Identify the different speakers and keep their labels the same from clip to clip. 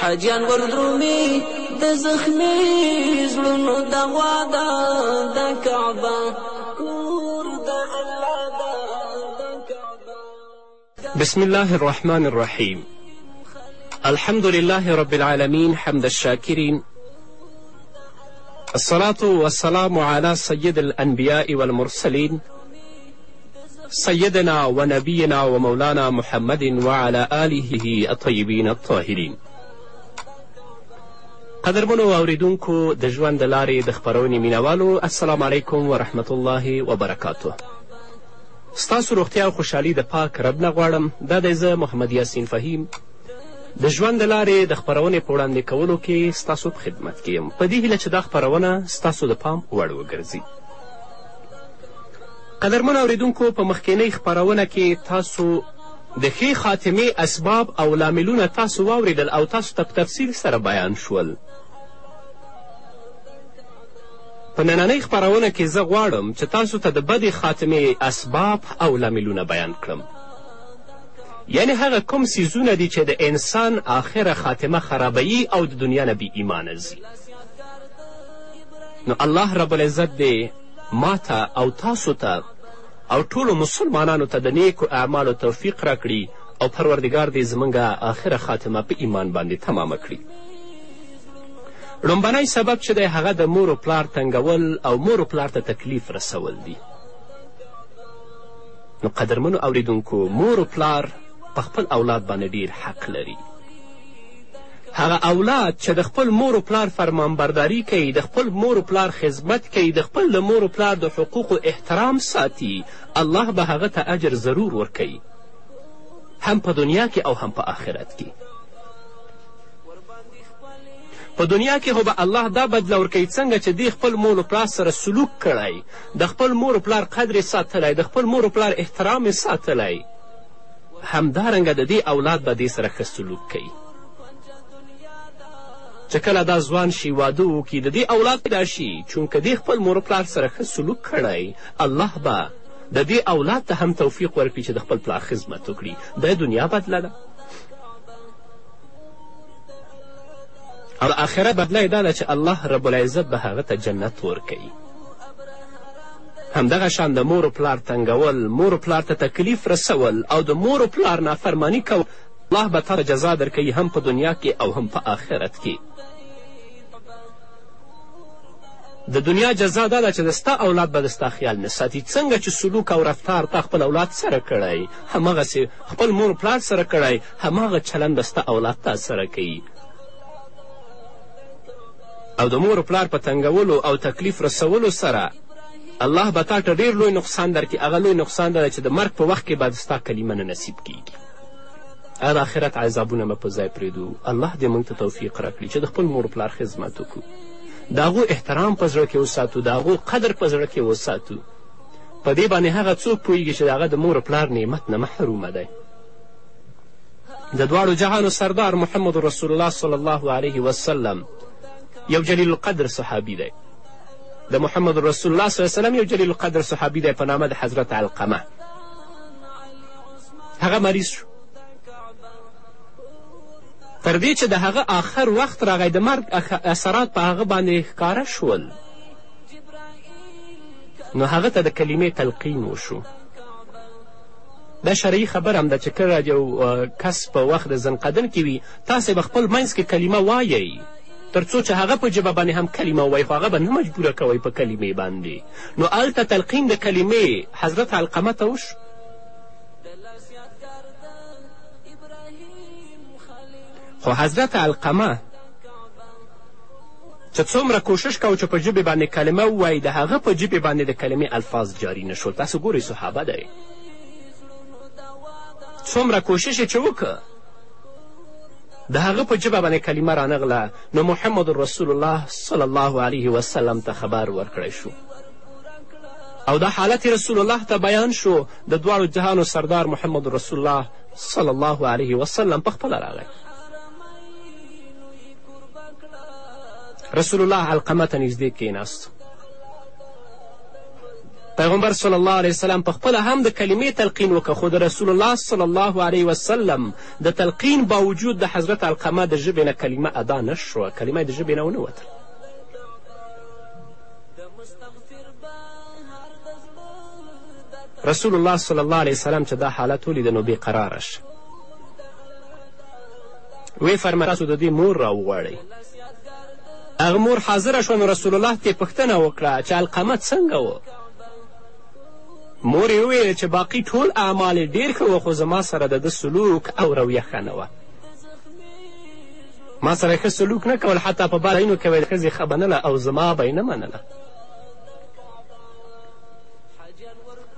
Speaker 1: حاجیان وردرومي د زخمي زړونو د غوا ده د کعبه کور د الله ده د کعبه
Speaker 2: بسم الله الرحمن الرحیم الحمد لله رب العالمين حمد الشاكرين الصلاة والسلام على سيد الأنبياء والمرسلين سیدنا و نبینا و مولانا محمد و علی آله الطیبین الطاهرین قدرمنو اوریدونکو د ژوند د لارې د خپرونې مینوالو السلام علیکم ورحمت الله وبرکاته ستاسو روغتیا او خوشحالي د پاک رب نه غواړم دا دی زه محمد یاسین فهیم د ژوند د لارې د خپرونې په وړاندې کولو کې ستاسو په خدمت کې یم په دې هیله چې دا خپرونه ستاسو د پام وړ وګرځي قدرمنو اورېدونکو په مخکېنۍ خپرونه کې تاسو د ښې خاتمې اسباب او لاملونه تاسو واورېدل او تاسو ته په تفصیل سره بیان شول په نننۍ خپرونه کې زه غواړم چې تاسو ته د بدې خاتمې اسباب او لاملونه بیان کړم یعنی هغه کوم څیزونه دي چې د انسان آخره خاتمه خرابوي او د دنیا نه بې ایمانه ځي نو الله رب العزت دې ما ته او تاسو ته او ټولو مسلمانانو ته د نیکو اعمالو توفیق راکړي او پروردګار دې زموږ آخره خاتمه په ایمان باندې تمامه کړي لومبنی سبب چې دی هغه د مور و پلار تنګول او مور و پلار ته تکلیف رسول دي نو قدرمنو اوریدونکو مور و پلار په خپل اولاد باندې ډیر حق لري هغه اولاد چې د خپل مور و پلار فرمانبرداري کوي، د خپل مور و پلار خدمت کوي، د خپل د مور و پلار د حقوقو احترام ساتي، الله به هغه ته اجر ضرور ورکوي، هم په دنیا کې او هم په آخرت کې. په دنیا کې خو به الله دا بدله ورکوي څنګه چې دې خپل مور و پلار سره سلوک کړی د خپل مور و پلار قدر یې ساتلی د خپل مور و پلار احترام یې ساتلی همدارنګه د دې اولاد به دې سره ښه سلوک کوي چې کله دا ځوان شي واده وکړي د دې اولاد پیدا شي چونکه دې خپل مور پلار سره ښه سلوک کړی الله به د دې اولاد ته هم توفیق ورکړي چې د خپل پلار خدمت وکړي د دنیا بدله ده او د آخرت بدله یې دا ده چې الله رب العزت به هغه ته جنت ورکوي همدغه شان د مور و پلار تنګول، مور و پلار ته تکلیف رسول او د مور و پلار نافرماني کول الله به تاسو ته جزا درکوي هم په دنیا کې او هم په آخرت کې. د دنیا جزا دا ده چې د ستا اولاد به د ستا خیال نه ساتي څنګه چې سلوک او رفتار تا خپل اولاد سره کړی هماغسې خپل مور پلار سره کړی هماغه چلند به ستا اولاد تا سره کوي او د مور و پلار په تنګولو او تکلیف رسولو سره الله به تا ته ډېر لوی نقصان درکړي هغه لوی نقصان دا دی چې د مرګ په وخت کې به ستا کلمه نه نصیب کیږي هغه د آخرت عذابونه به په ځای پرېږدو الله دې موږ ته توفیق راکړي چې د خپل مور پلار خدمت وکړو د هغو احترام په زړه کې وساتو د هغو قدر په زړه کې وساتو په دې باندې هغه څوک پوهېږي چې د هغه د مور پلار نعمت نه محرومه دی د دواړو جهانو سردار محمد رسول الله صلی الله علیه وسلم یو جلیل القدر صحابي دی د محمد رسول الله صلی وسلم یو جلیل القدر صحابي دی په نامه د حضرت علقمه هغه مریض شو تر دې چې د هغه آخر وخت راغی د مرګ اثرات په هغه باندې ښکاره شول نو هغه ته د کلمې تلقین وشو دا شرعي خبره هم ده چې کله یو کس په وخت د زنقدن کې وي تاسې به خپل منځ کې کلمه وایئ تر څو چې هغه په ژبه باندې هم کلمه ووایي خو هغه به نه مجبوره کوئ په کلمې باندې نو هلته تلقین د کلمې حضرت علقمه ته وشو خو حضرت علقمه ته څومره کوشش کوه چې په ژبې باندې کلمه ووایي د هغه په ژبې باندې د کلمې الفاظ جاري نه شول تاسو ګورئ صحابه دی څومره کوشش یې چې وکړه د هغه په ژبه باندې کلمه رانغله نو محمد رسول الله صلی الله علیه وسلم ته خبر ورکړی شو او دا حالت رسول الله ته بیان شو د دواړو جهانو سردار محمد رسول الله صلی الله علیه وسلم په خپله راغی رسول الله علقمه ته نږدې کېناست پیغمبر صلی الله علیه وسلم په خپله هم د کلمې تلقین وکړه خو د رسول الله صلی الله علیه وسلم د تلقین باوجود د حضرت علقمه د ژبې نه کلمه ادا نه شوه کلمه د ژبې نه ونه وتله رسول الله صلی الله علیه وسلم چې دا حالت ولید نو بېقراره شه وې فرمایل تاسو د دې مور راوغواړئ هغه مور حاضره شوه نو رسول الله ترې پوښتنه وکړه چې القمه څنګه و مور یې وویل چې باقي ټول اعمال یې ډېر ښه وه خو زما سره د ده سلوک او رویه ښه نه وه ما سره ښه سلوک نه کول حتی په بارینو کې به یې ښځې ښه بنله او زما به یې نه منله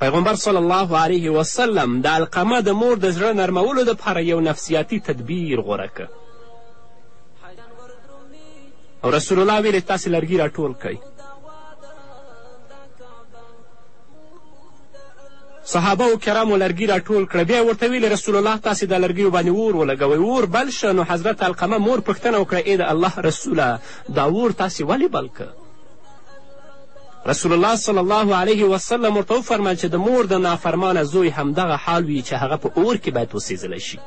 Speaker 2: پیغمبر صلی الله علیه وسلم د القمه د مور د زړه نرمولو دپاره یو نفسیاتي تدبیر غوره که او رسول الله ویلې تاسې لرګي راټول کړئ صحابه و کرامو لرګي راټول کړه بیا یې ورته ویلې رسول الله تاسې دا لرګیو باندې اور ولګوئ اور بل شه نو حضرت القمه مور پوښتنه وکړه ای د الله رسوله دا اور تاسې ولې بل که رسول الله صلی الله علیه وسلم ورته وفرمیل چې د مور د نافرمانه زوی همدغه حال وي چې هغه په اور کې باید وسېځلی شي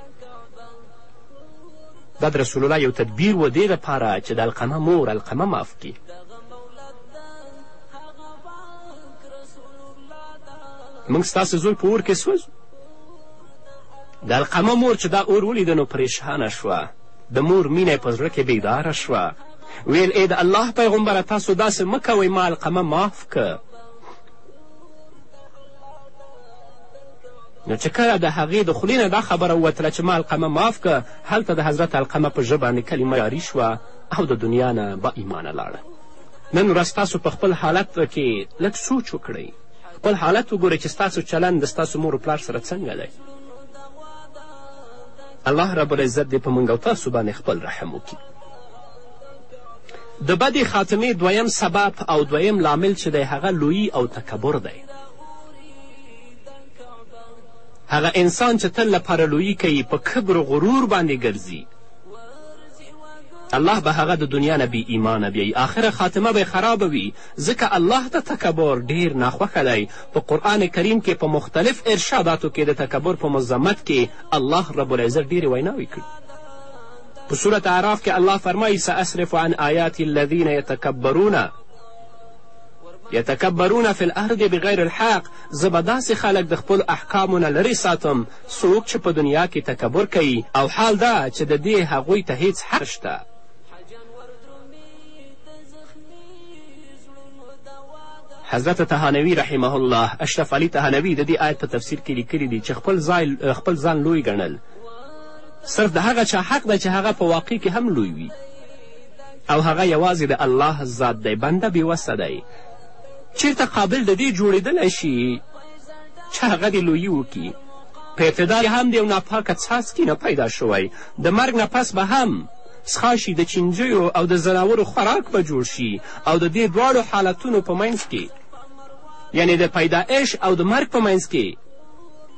Speaker 2: دا د رسول الله یو تدبیر و دې دپاره چې د القمه مور القمه معاف کړي موږ ستاسو زوی په اور کې سوځو د القمه مور چې دا اور ولیده نو پریشانه شوه د مور مینه یې په زړه کې بیداره شوه ویل ای د الله پیغمبره تاسو داسې مه کوئ ما القمه معاف که نو چې کله د هغې د خولې نه دا خبره ووتله چې ما القمه معاف که هلته د حضرت القمه په ژبه باندې کلمه جاري شوه او د دنیا نه با ایمانه لاړه نن ورځ تاسو په خپل حالت کې لږ سوچ وکړئ خپل حالت وګورئ چې ستاسو چلند د ستاسو مور و پلار سره څنګه دی الله رب العزت دې په موږ او تاسو باندې خپل رحم وکړي د بدې خاتمې دویم سبب او دویم لامل چې دی هغه لویي او تکبر دی هغه انسان چې تل لپاره لویي کوي په کبر و غرور باندې ګرځي الله به هغه د دنیا نه بې ایمانه بیایي آخره خاتمه به خرابه وي ځکه الله ته تکبر ډیر ناخوښه دی په قرآن کریم کې په مختلف ارشاداتو کې د تکبر په مذمت کې الله رب العزت ډیرې ویناوې کړي په سورة اعراف کې الله فرمایي سأصرف عن آیات الذین یتکبرون یتکبرون فی الارض بغیر الحق زه به داسې خلک د خپلو احکامو نه لرې ساتم څوک چې په دنیا کې تکبر کوي او حال دا چې د دې هغوی ته هیڅ حق شته حضرت تهانوي رحمه الله اشرف علي تهانوي د دې آیت په تفسیر کې لیکلي دي چې خپل ځان لوی ګڼل صرف د هغه چا حق دی چې هغه په واقع کې هم لوی وي او هغه یوازې د الله ذات دی بنده بېوسه دی چیرته قابل د دې جوړېدلی شي چې هغه دې لویي وکړي په ابتدا کې هم د یو ناپاکه څاڅکي نه پیدا شوی د مرګ نه پس به هم څښاشي د چینجیو او د ځناورو خوراک به جوړ شي او د دې دواړو حالتونو په منځ کې یعنې د پیدایش او د مرګ په منځ کې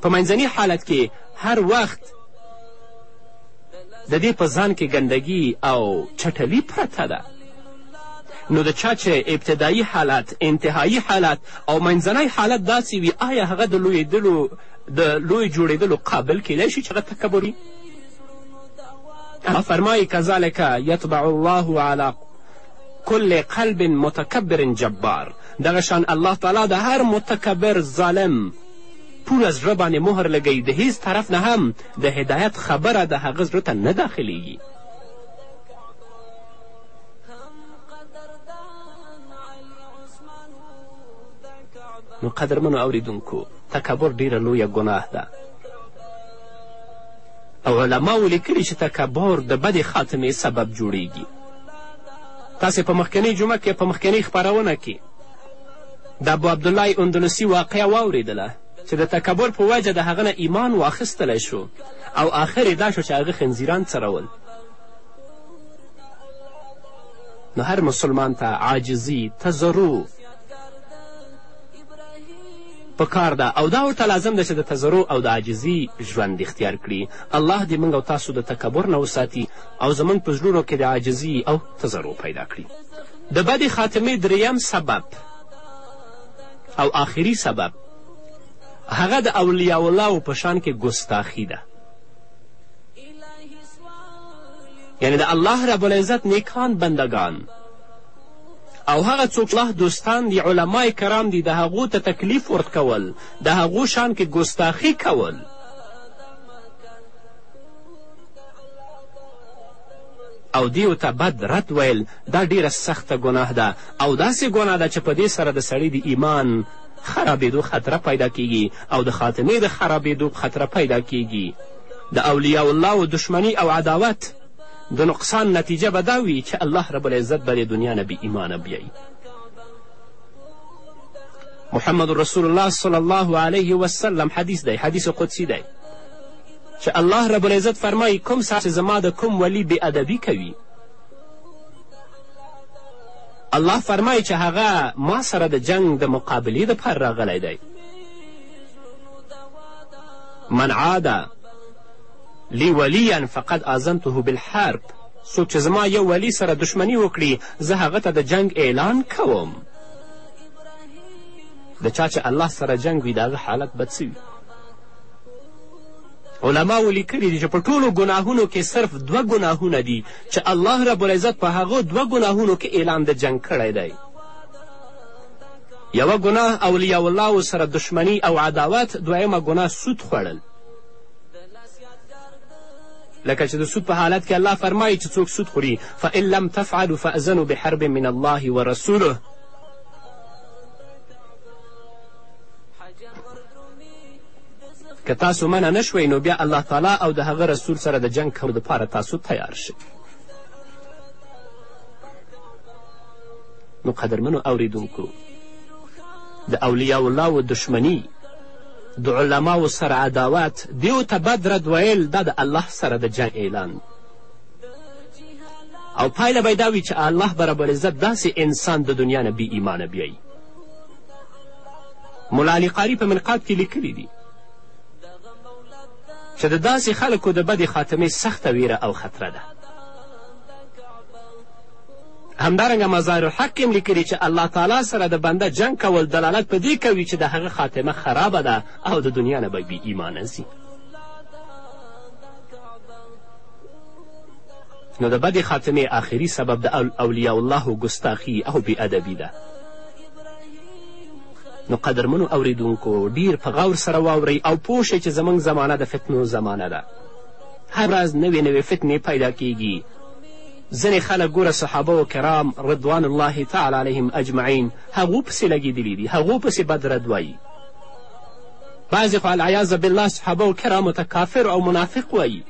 Speaker 2: په منځني حالت کې هر وخت د دې په ځان کې ګندګي او چټلي پرته ده نو د چا چې ابتدایي حالت انتهایی حالت او منځنی حالت داسې وي آیا هغه د لویېدلو د لوی جوړېدلو قابل کیدای شي چې هغه تکبر وي فرمایي کذلک یطبع الله علی کل قلب متکبر جبار دغه شان الله تعالی د هر متکبر ظالم پوره زړه باندې مهر لګوي د هیڅ طرف نه هم د هدایت خبره د هغه زړه ته نه داخلیږي نو قدرمنو اوریدونکو تکبر ډیره لویه ګناه ده او علماو لیکلي چې تکبر د بدې خاتمې سبب جوړیږي تاسې په مخکنۍ جمعه کې په مخکنۍ خپرونه کې د ابوعبدالله اندونسي واقعه واورېدله چې د تکبر په وجه د هغه نه ایمان واخیستلی شو او آخر یې دا شو چې هغه خنزیران څرول نو هر مسلمان ته عاجزي تضرع په کار ده او دا ورته لازم ده چې د تضرع او د عاجزي ژوند اختیار کړي الله دې موږ او تاسو د تکبر نه وساتي او زموږ په زړونو کې د عاجزي او تضرع پیدا کړي د بدې خاتمې درېیم سبب او آخري سبب هغه د اولیاء الله په شان کې ګستاخي ده یعنی د الله رب العزت نیکان بندگان او هغه څوک الله دوستان دي علما کرام دي د هغو ته تکلیف ورکول د هغو شان کې ګستاخي کول او دې ته بد رد ویل دا ډېره سخته ګناه ده او داسې ګناه ده چې په دې سره د سړي د ایمان خرابېدو خطره پیدا کیږي او د خاتمې د خرابېدو خطره پیدا کیږي د اولیاء الله و دشمنی او عداوت د نقصان نتیجه به دا وي چې الله رب العزت به د دنیا نه بې ایمانه بیایي محمد رسول الله صلی الله علیه وسلم حدیث دی حدیث قدسی دی چې الله رب العزت فرمایي کوم ساعت چې زما د کوم ولی بې ادبي کوي الله فرمایي چې هغه ما سره د جنگ د مقابلې دپاره راغلی دی من عاده لی ولیا فقد آزنته بالحرب څوک چې زما یو ولی سره دښمني وکړي زه هغه ته د جنگ اعلان کوم د چا چې الله سره جنګ وي د هغه حالت به څه وي علماو لیکلي دي چې په ټولو ګناهونو کې صرف دوه ګناهونه دي چې الله رب العزت په هغو دوه ګناهونو کې اعلان د جنګ کړی دی یوه ګناه اولیاء الله سره دشمنی او عداوت دویمه ګناه سود خوړل لکه چې د سود په حالت کې الله فرمایي چې څوک سود خوري فان لم تفعلوا فاذنوا بحرب من الله ورسوله که تاسو منع نه شوئ نو بیا الله تعالی او د هغه رسول سره د جنګ کولو دپاره تاسو تیار شئ نو قدرمنو اوریدونکو د اولیاء الله و دشمنی د علماو سره عداوت دیو ته بد رد ویل دا د الله سره د جنګ اعلان او پایله به دا وي چې الله به ربالعزت داسې انسان د دنیا نه بې ایمانه بیایي ملا علي قاري په منقاد کې لیکلي دي چې د داسې خلکو د بدې خاتمې سخته ویره او خطره ده همدارنګه مزار الحق هم لیکلي چې الله تعالی سره د بنده جنگ کول دلالت په دې کوي چې د هغه خاتمه خرابه ده او د دنیا نه به بې ایمانه ځي نو د بدې خاتمې آخري سبب د اولیاء الله ګستاخي او بې ادبي ده نو قدرمنو اوریدونکو ډیر په غور سره واورئ او پوه شئ چې زموږ زمانه د فتنو زمانه ده هر ورځ نوې نوې فتنې پیدا کیږي ځینې خلک ګوره صحابه و کرام رضوان الله تعالی علیهم اجمعین هغو پسې لګېدلي دي هغو پسې بد رد وایي بعضې خو العیاذ بالله صحابه و کرامو ته کافر او منافق وایي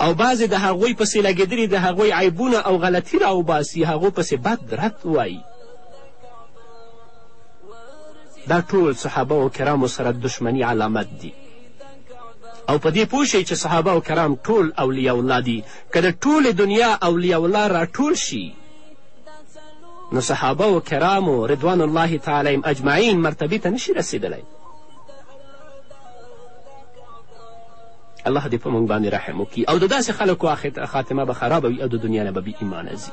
Speaker 2: او بعضې د هغوی پسې لګېدلي د هغوی عیبونه او غلطي راوباسي هغو پسې بد رد وایي دا ټول صحابه و کرامو سره دښمني علامت دي او په دې پوه شئ چې صحابه و کرام ټول اولیاء الله دي که د ټولې دنیا اولیاء الله راټول شي نو صحابه و کرامو رضوان الله تعالی اجمعین مرتبې ته نشي رسېدلی الله دې په موږ باندې رحم وکړي او د داسې خلکو خاتمه به خرابه وي او د دنیا نه به بې ایمانه ځي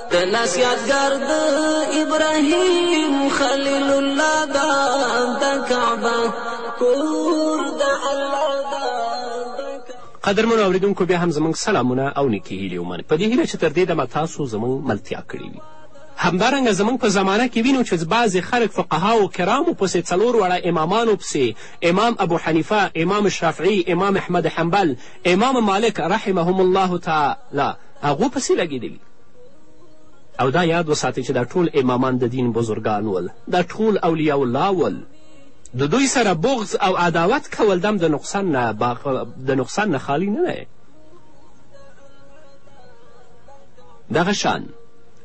Speaker 2: د
Speaker 1: لاس یادګار د ابراهیم خلیل الله دا د کعبه کور د الله دا
Speaker 2: قدرمنو اورېدونکو بیا هم زموږ سلامونه او نیکې هیلې ومنئ په دې هیله چې تر دې دمه تاسو زموږ ملتیا کړې وي همدارنګه زموږ په زمانه کې وینو چې بعضې خلک فقهاو کرامو پسې څلور واړه امامانو پسې امام ابو حنیفه امام شافعي امام احمد حنبل امام مالک رحمهم الله تعالی هغو پسې لګېدلي او دا یاد وساتئ چې دا ټول امامان د دین بزرګان ول دا ټول اولیاء الله ول د دوی سره بغض او عداوت کول دم د نقصان نه د نقصان نه خالی نه دی دغه شان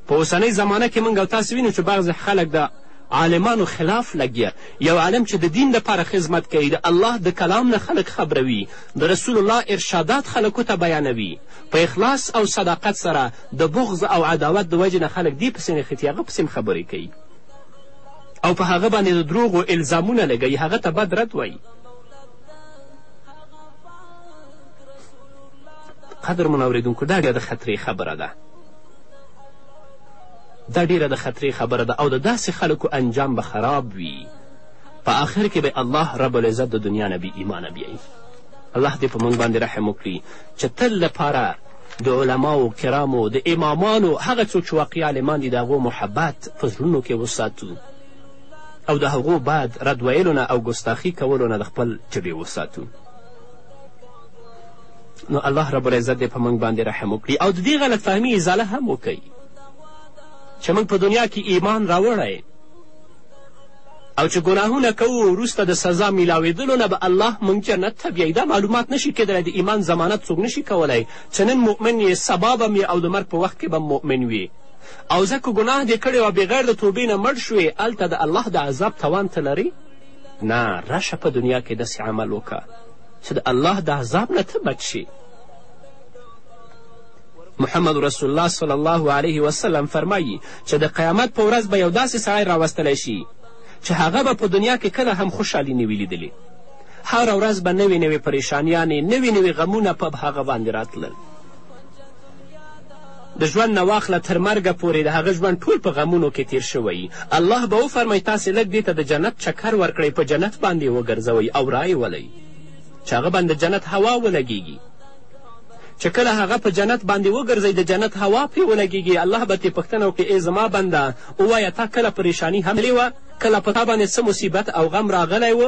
Speaker 2: په اوسنۍ زمانه کې موږ او تاسې وینو چې بعضې خلک د عالمانو خلاف لګیا یو عالم چې د دین دپاره خدمت کوي د الله د کلام نه خلک خبروي د رسول الله ارشادات خلکو ته بیانوي په اخلاص او صداقت سره د بغض او عداوت د وجې نه خلک دې پسې نښتي هغه پسې هم خبرې کوي او په هغه باندې د دروغو الزامونه لګوي هغه ته بد رد وایي قدرمن اورېدونکو دا ډېره د خطرې خبره ده دا ډېره د خطرې خبره ده او د داسې خلکو انجام به خراب وي په آخر کې به الله رب العزت د دنیا نه بې ایمانه بیایي الله دې په موږ باندې رحم وکړي چې تل لپاره د علماو کرامو د امامانو هغه څوک چې واقعي عالمان دي د هغو محبت په زړونو کې وساتو او د هغو بعد رد ویلو نه او ګستاخي کولو نه د خپل ژبې وساتو نو الله رب العزت دې په موږ باندې رحم وکړي او د دې غلط فهمي ازاله هم وکړي چې موږ په دنیا کې ایمان راوړی او چې ګناهونه کوو وروسته د سزا میلاوېدلو نه به الله موږ جنت ته بیایي دا معلومات نشي کېدلی د ایمان ضمانت څوک نشي کولی چې نن مؤمن یې سبا به مې او د مرګ په وخت کې به مؤمن وي او زه که ګناه دې کړې وه بغیر د توبې نه مړ شوې هلته د الله د عذاب توان ته لري نه راشه په دنیا کې داسې عمل وکړه چې د الله د عذاب نه ته بچ شي محمد رسول الله صلی الله علیه وسلم فرمایي چې د قیامت په ورځ به یو داسې سړی راوستلی شي چې هغه به په دنیا کې کله هم خوشحالي نه وي لیدلې هره ورځ به نوې نوې پریشانیانې نوې نوې غمونه په هغه باندې راتلل د ژوند نه واخله تر مرګه پورې د هغه ژوند ټول په غمونو کې تیر شوی الله به وفرمی تاسې لږ دې ته د جنت چکر ورکړئ په جنت باندې وګرځوئ او رایې ولئ چې هغه باندې جنت هوا ولګیږي چې کله هغه په جنت باندې وګرځئ د جنت هوا پرې ولګېږي الله به ترې پوښتنه وکړي ای زما بنده ووایه تا کله پریشاني هم وه کله په تا باندې څه مصیبت او غم راغلی و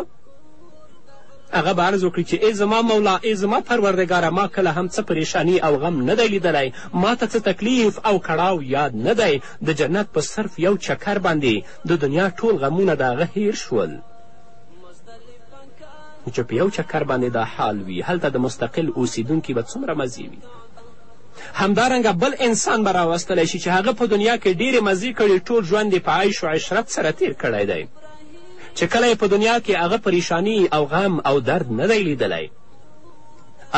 Speaker 2: هغه به عرض وکړي چې ای زما مولا ای زما پروردګاره ما کله هم څه پریشانی او غم نه دی لیدلی ما ته څه تکلیف او کړاو یاد نه دی د جنت په صرف یو چکر باندې د دنیا ټول غمونه د هغه هیر شول چې په یو چکر باندې دا حال وي هلته د مستقل اوسیدونکي به څومره مزې وي همدارنګه بل انسان به راوستلی شي چې هغه په دنیا کې ډېرې مزې کړي ټول ژوند یې په عیش و عشرت سره تیر کړی دی چې کله په دنیا کې هغه پریشانی او غم او درد نه دی لیدلی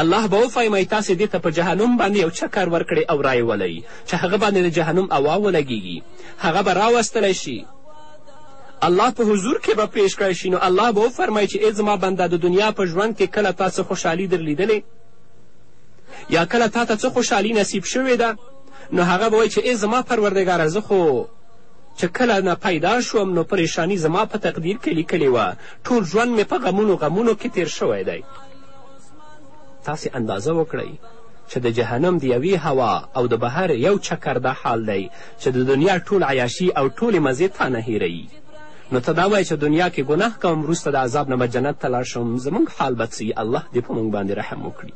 Speaker 2: الله به وفرمایي تاسې دې ته په جهنم باندې یو چکر ورکړئ او رایې ولئ چې هغه باندې د جهنم هوا ولګیږي هغه به راوستلی شي الله په حضور کې به پیش کړی شي نو الله به وفرمایي چې ای زما بنده د دنیا په ژوند کې کله تا څه خوشحالي در لیدلې یا کله تا ته څه خوشحالي نصیب شوې ده نو هغه به وایي چې ای زما پروردګاره زه خو چې کله نه پیدا شوم نو پریشانی زما په تقدیر کې لیکلې وه ټول ژوند مې په غمونو غمونو کې تیر شوی دی تاسې اندازه وکړئ چې د جهنم د یوې هوا او د بهر یو چکر دا حال دی چې د دنیا ټول عیاشي او ټولې مزې تا نه هېروي نو ته دا وایه چې دنیا کې ګناه کوم وروسته د عذاب نه به جنت ته لاړ شم زموږ حال به څه الله دې په موږ باندې رحم وکړي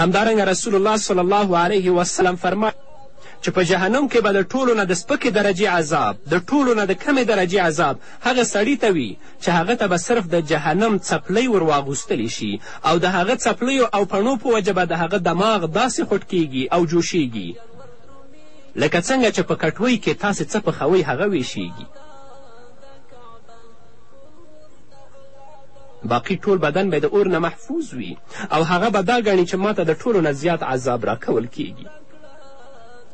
Speaker 2: همدارنګه رسول الله صلی الله علیه وسلم فرمایي چې په جهنم کې به د ټولو نه د سپکې درجې عذاب د ټولو نه د کمې درجې عذاب هغه سړي ته وي چې هغه ته به صرف د جهنم څپلۍ ور واغوستلې شي او د هغه څپلیو او پڼو په وجه به د هغه دماغ داسې خوټ کیږي او جوشیږي لکه څنګه چې په کټوۍ کې تاسې څه پخوئ هغه ویشیږي باقي ټول بدن به د اور نه محفوظ وي او هغه به دا ګڼي چې ماته د ټولو نه زیات عذاب راکول کیږي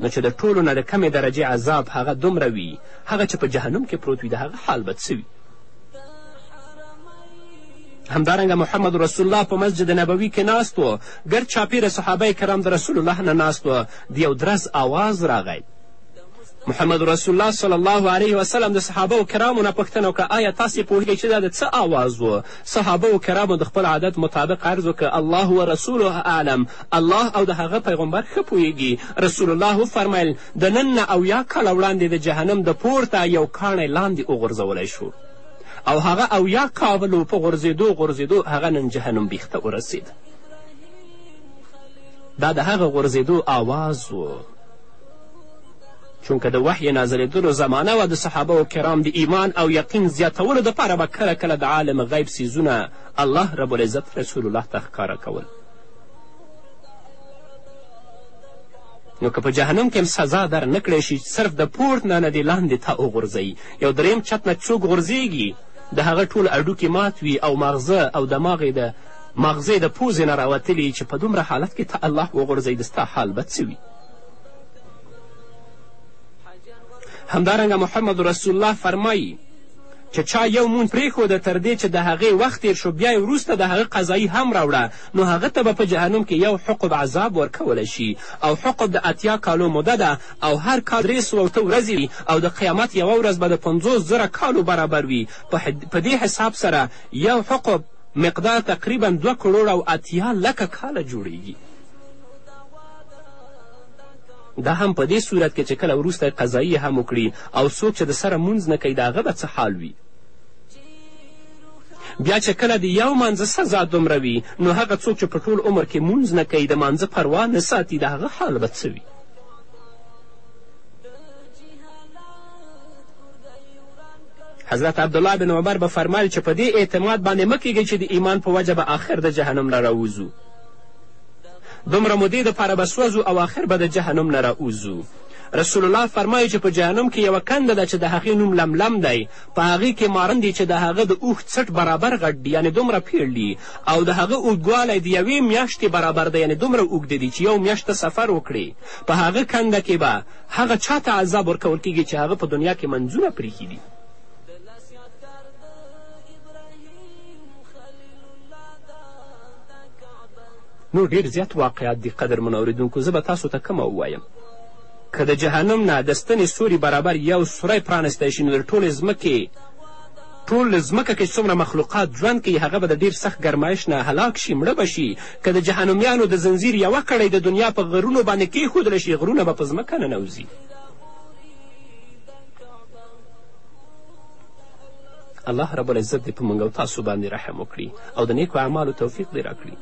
Speaker 2: نو چې د ټولو نه د کمې درجې عذاب هغه دومره وي هغه چې په جهنم کې پروت وي د هغه حال بد څه وي همدارنګه محمد رسول الله په مسجد نبوي کې ناست و ګرد چاپیره صحابه کرام د رسول الله نه ناست و د یو درز آواز راغی محمد رسول الله صلی الله علیه وسلم د صحابه و کرامو نه پوښتنه وکړه آیا تاسې پوهېږئ چې دا د څه آواز و صحابه و کرامو د خپل عادت مطابق عرض وکړه الله و رسوله اعلم الله او د هغه پیغمبر ښه پوهېږي رسول الله وفرمیل د نن نه اویا کاله وړاندې د جهنم د پورته یو کاڼی لاندې وغورځولی شو او هغه اویا کالو په غورځېدو غورځېدو هغه نن جهنم بیخ ته ورسېد دا د هغه غورځېدو آواز و چونکه د وحی نازلېدلو زمانه وه د صحابه کرام د ایمان او یقین زیاتولو دپاره به کله کله د عالم غیب څیزونه الله رب العزت رسول الله ته ښکاره کول نو که په جهنم کې هم سزا در نه کړی شي صرف د پورت نه نه دې لاندې ته وغورځوي یو دریم چت نه چې څوک غورځېږي د هغه ټول هډوکي مات وي او ماغزه او دماغ یې د ماغزې د پوزې نه راوتلي چې په دومره حالت کې ته الله وغورځوي د ستا حال به څه وي همدارنګه محمد رسول الله فرمایي چې چا یو مونځ پرېښوده تر دې چې د هغې وخت تېر شو بیا یې وروسته د هغه قضایی هم راوړه نو هغه ته به په جهنم کې یو حقب عذاب ورکول شي او حقب د اتیا کالو موده ده او هر کال درې سوه اوته ورځې وي او د قیامت یوه ورځ به د پنځوس زره کالو برابر وي په دې حساب سره یو حقب مقدار تقریبا دوه کروړه او اتیا لکه کاله جوړیږي دا هم په دې صورت کې چې کله وروسته قضایي هم وکړي او څوک چې د سره مونځ نه کوي د هغه به څه حال وي بیا چې کله د یو مانځه سزا دومره وي نو هغه څوک چې په ټول عمر کې مونځ نه کوي د مانځه پروا نه ساتي د هغه حال به څه وي حضرت عبدالله بن عمر به فرمایل چې په دې اعتماد باندې مه کیږئ چې د ایمان په وجه به آخر د جهنم نه راوځو دومره مودې دپاره به سوځو او آخر به د جهنم نه راوځو رسول الله فرمایي چې په جهنم کې یوه کنده ده چې د هغې نوم لملم دی په هغې کې ماران دي چې د هغه د اوښ څټ برابر غټ دي یعنې دومره پېړ دي او د هغه اوږدوالی د یوې میاشتې برابر دی یعنې دومره اوږده دي چې یو میاشت ته سفر وکړي په هغه کنده کې به هغه چا ته عذاب ورکول کېږي چې هغه په دنیا کې منځونه پرېښي دي نور ډېر زیات واقعات دي قدرمنو اورېدونکو زه به تاسو ته کومه ووایم که د جهنم نه د ستنې سوري برابر یو سوری پرانستی شي، نو د ټولې ځمکې ټول ځمکه کې چې څومره مخلوقات ژوند کوي هغه به د ډېر سخت ګرمایش نه هلاک شي مړه به شي که د جهنمیانو د زنځیر یوه کړۍ د دنیا په غرونو باندې کیښودل شي غرونه به په ځمکه ننوځي الله رب العزت دې په موږ او تاسو باندې رحم وکړي او د نیکو اعمالو توفیق دې راکړي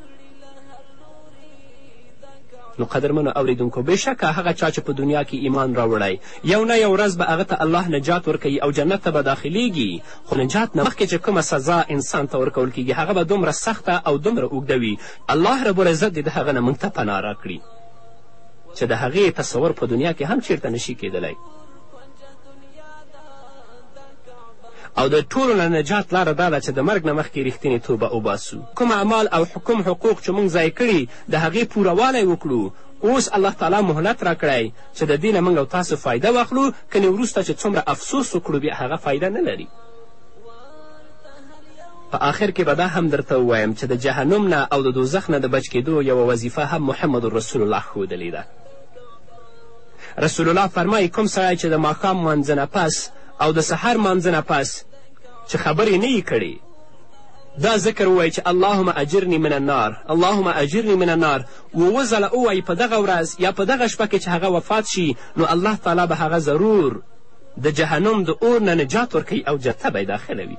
Speaker 2: نو قدرمنو اوریدونکو بېشکه هغه چا چې په دنیا کې ایمان راوړی یو نه یو ورځ به هغه ته الله نجات ورکوي او جنت ته به داخلیږي خو نجات نه مخکې چې کومه سزا انسان ته ورکول کیږي هغه به دومره سخته او دومره اوږده وي الله رب العزت دې د هغه نه موږ ته پناه راکړي چې د هغې تصور په دنیا کې هم چیرته نشي کیدلی او د ټولو نه نجات لاره دا ده چې د مرګ نه مخکې رښتینې توبه وباسو کوم اعمال او کوم حقوق چې موږ ضایع کړي د هغې پوره والی وکړو، اوس الله تعالی مهلت راکړی چې د دې نه موږ او تاسو فایده واخلو، کنې وروسته چې څومره افسوس وکړو بیا هغه فایده نه لري. په آخر کې به دا هم درته ووایم چې د جهنم نه او د دوزخ نه د بچ کېدو یوه وظیفه هم محمد رسول الله ښودلې ده. رسول الله فرمایي کوم سړی چې د ماښام مانځه نه پس او د سحر مانځه نه پس چې خبرې نه یي کړې دا ذکر ووایي چې اللهم اجرني من النار اللهم اجرني من النار اووه ځله ووایي په دغه ورځ یا په دغه شپه کې چې هغه وفات شي نو الله تعالی به هغه ضرور د جهنم د اور نه نجات ورکوي او جنته به یې داخلوي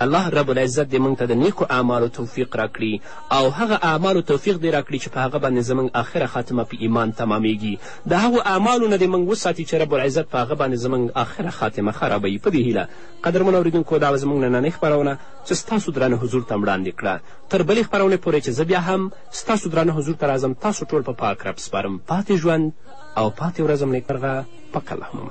Speaker 2: الله رب العزت دې موږ ته د نیکو اعمالو توفیق راکړي او هغه اعمالو توفیق دې راکړي چې په هغه باندې زموږ آخره خاتمه په ایمان تمامیږي د هغو اعمالو نه دې موږ وساتي چې رب العزت په هغه باندې زموږ آخره خاتمه خرابوي. په دې هیله قدرمنو اورېدونکو دا وه زموږ نننۍ خپرونه چې ستاسو درانه حضور ته وړاندې کړه. تر بلې خپرونې پورې چې زه بیا هم ستاسو درانه حضور ته راځم تاسو ټول په پاک رب سپارم. پاتې ژوند او پاتې ورځ مو نېکمرغه. پک اللهم.